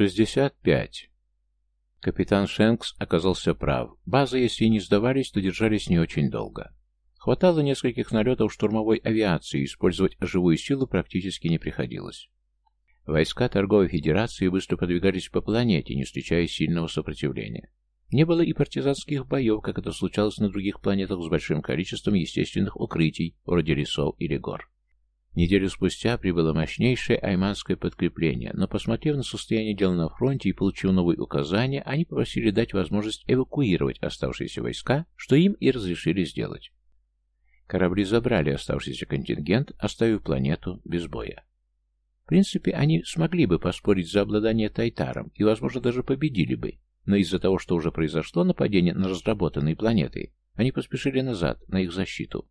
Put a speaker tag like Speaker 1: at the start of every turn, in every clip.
Speaker 1: Шестьдесят пять. Капитан Шенкс оказался прав. Базы, если и не сдавались, то держались не очень долго. Хватало нескольких налетов штурмовой авиации, использовать живую силу практически не приходилось. Войска торговой федерации быстро продвигались по планете, не встречая сильного сопротивления. Не было и партизанских боев, как это случалось на других планетах с большим количеством естественных укрытий, вроде лесов или гор. Неделю спустя прибыло мощнейшее айманское подкрепление, но, посмотрев на состояние дел на фронте и получив новые указания, они попросили дать возможность эвакуировать оставшиеся войска, что им и разрешили сделать. Корабли забрали оставшийся контингент, оставив планету без боя. В принципе, они смогли бы поспорить за обладание Тайтаром и, возможно, даже победили бы, но из-за того, что уже произошло нападение на разработанные планеты, они поспешили назад, на их защиту.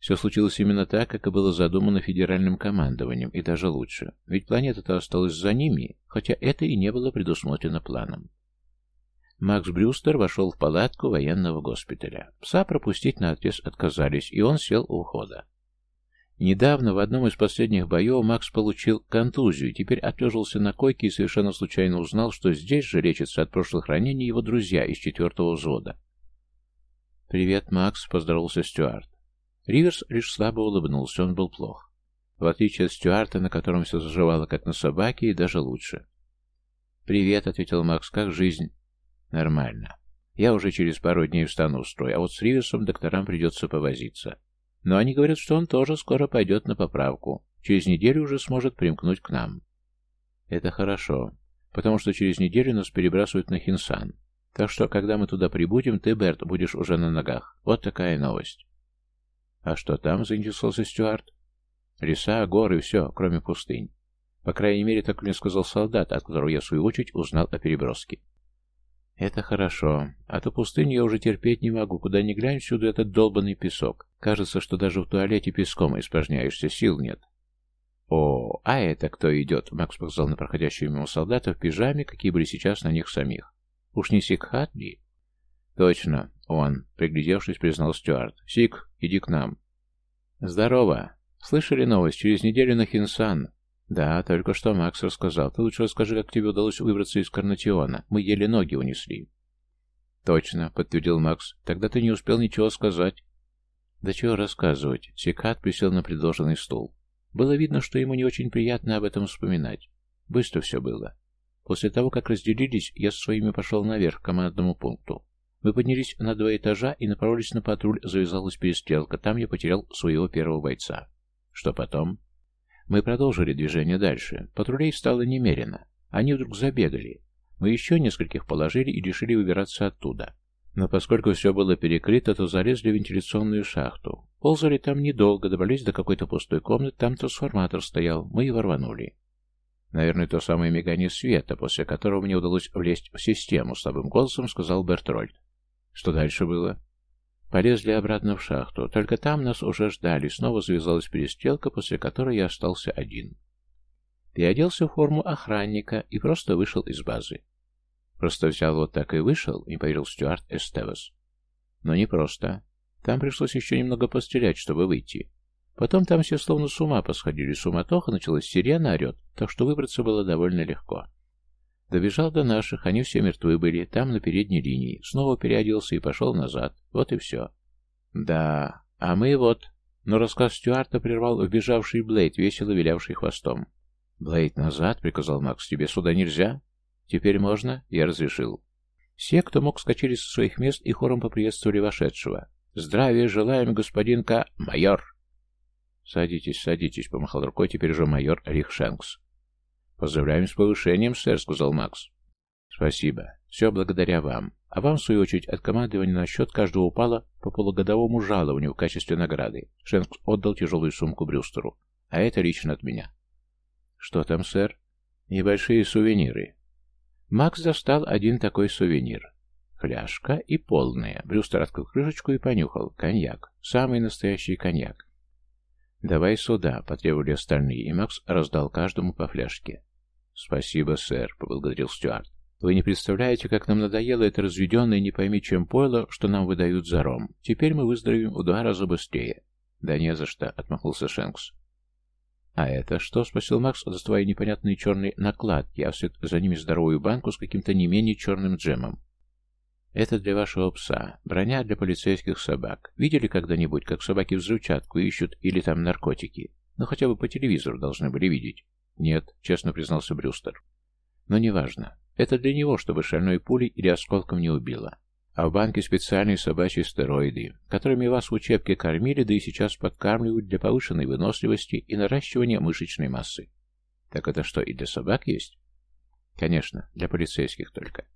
Speaker 1: Все случилось именно так, как и было задумано федеральным командованием, и даже лучше, ведь планета-то осталась за ними, хотя это и не было предусмотрено планом. Макс Брюстер вошел в палатку военного госпиталя. Пса пропустить на отрез отказались, и он сел у входа. Недавно в одном из последних боев Макс получил контузию, теперь отлежался на койке и совершенно случайно узнал, что здесь же лечатся от прошлых ранений его друзья из четвертого взвода. «Привет, Макс», — поздоровался Стюарт. Риверс лишь слабо улыбнулся, он был плох. В отличие от Стюарта, на котором все заживало, как на собаке, и даже лучше. «Привет», — ответил Макс, — «как жизнь?» «Нормально. Я уже через пару дней встану в строй, а вот с Риверсом докторам придется повозиться». Но они говорят, что он тоже скоро пойдет на поправку. Через неделю уже сможет примкнуть к нам. Это хорошо, потому что через неделю нас перебрасывают на Хинсан. Так что, когда мы туда прибудем, ты, Берт, будешь уже на ногах. Вот такая новость. А что там, заинтересовался Стюарт? Леса, горы, все, кроме пустынь. По крайней мере, так мне сказал солдат, от которого я, в свою очередь, узнал о переброске. Это хорошо. А то пустыню я уже терпеть не могу. Куда ни глянь, всюду этот долбанный песок. Кажется, что даже в туалете песком испражняешься, сил нет. О, а это кто идет? Макс показал на проходящего мимо солдата в пижаме, какие были сейчас на них самих. Уж не Сикхат ли? Точно, он, приглядевшись, признал Стюарт. Сик, иди к нам. Здорово. Слышали новость? Через неделю на Хинсан. «Да, только что Макс рассказал. Ты лучше расскажи, как тебе удалось выбраться из Карнатиона. Мы еле ноги унесли». «Точно», — подтвердил Макс. «Тогда ты не успел ничего сказать». «Да чего рассказывать?» Секат присел на предложенный стул. Было видно, что ему не очень приятно об этом вспоминать. Быстро все было. После того, как разделились, я со своими пошел наверх к командному пункту. Мы поднялись на два этажа и направились на патруль, завязалась перестрелка. Там я потерял своего первого бойца. Что потом? Мы продолжили движение дальше. Патрулей стало немерено. Они вдруг забегали. Мы еще нескольких положили и решили выбираться оттуда. Но поскольку все было перекрыто, то залезли в вентиляционную шахту. Ползали там недолго, добрались до какой-то пустой комнаты, там трансформатор стоял, мы его рванули. Наверное, то самое мигание света, после которого мне удалось влезть в систему, слабым голосом сказал Бертрольд. Что дальше было? Полезли обратно в шахту. Только там нас уже ждали. Снова завязалась перестрелка, после которой я остался один. Переоделся в форму охранника и просто вышел из базы. Просто взял вот так и вышел, не поверил Стюарт Эстевес. Но не просто. Там пришлось еще немного пострелять, чтобы выйти. Потом там все словно с ума посходили. Суматоха началась, сирена орет, так что выбраться было довольно легко. Добежал до наших, они все мертвы были, там на передней линии. Снова переоделся и пошел назад. Вот и все. Да, а мы вот... Но рассказ Стюарта прервал вбежавший Блейд, весело вилявший хвостом. «Блейд, назад!» — приказал Макс. «Тебе сюда нельзя?» «Теперь можно?» — я разрешил. Все, кто мог, скачали со своих мест и хором поприветствовали вошедшего. «Здравия желаем, господин К... майор!» «Садитесь, садитесь», — помахал рукой теперь же майор Рихшенкс. «Поздравляем с повышением, сэр», — сказал Макс. «Спасибо. Все благодаря вам. А вам, в свою очередь, от командования на счет каждого упало по полугодовому жалованию в качестве награды». Шенкс отдал тяжелую сумку Брюстеру. «А это лично от меня». «Что там, сэр?» «Небольшие сувениры». Макс достал один такой сувенир. Фляжка и полная. Брюстер открыл крышечку и понюхал. Коньяк. Самый настоящий коньяк. «Давай сюда», — потребовали остальные, и Макс раздал каждому по фляжке. «Спасибо, сэр», — поблагодарил Стюарт. «Вы не представляете, как нам надоело это разведенное не пойми чем пойло, что нам выдают за ром. Теперь мы выздоровеем в два раза быстрее». «Да не за что», — отмахнулся Шенкс. «А это что?» — спросил Макс, доставая непонятные черные накладки, а вслед за ними здоровую банку с каким-то не менее черным джемом. «Это для вашего пса. Броня для полицейских собак. Видели когда-нибудь, как собаки взрывчатку ищут или там наркотики? Ну, хотя бы по телевизору должны были видеть». «Нет», — честно признался Брюстер. «Но неважно. Это для него, чтобы шальной пулей или осколком не убило. А в банке специальные собачьи стероиды, которыми вас в учебке кормили, да и сейчас подкармливают для повышенной выносливости и наращивания мышечной массы. Так это что, и для собак есть? Конечно, для полицейских только.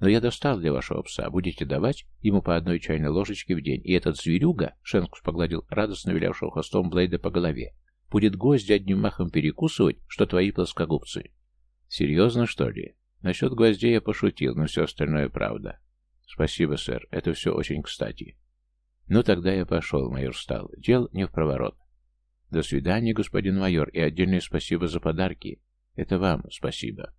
Speaker 1: Но я достал для вашего пса. Будете давать ему по одной чайной ложечке в день. И этот зверюга, Шенкус погладил радостно вилявшего хвостом Блейда по голове, будет гвозди одним махом перекусывать, что твои плоскогубцы. Серьезно, что ли? Насчет гвоздей я пошутил, но все остальное правда. Спасибо, сэр, это все очень кстати. Ну, тогда я пошел, майор встал. Дел не в проворот. До свидания, господин майор, и отдельное спасибо за подарки. Это вам спасибо.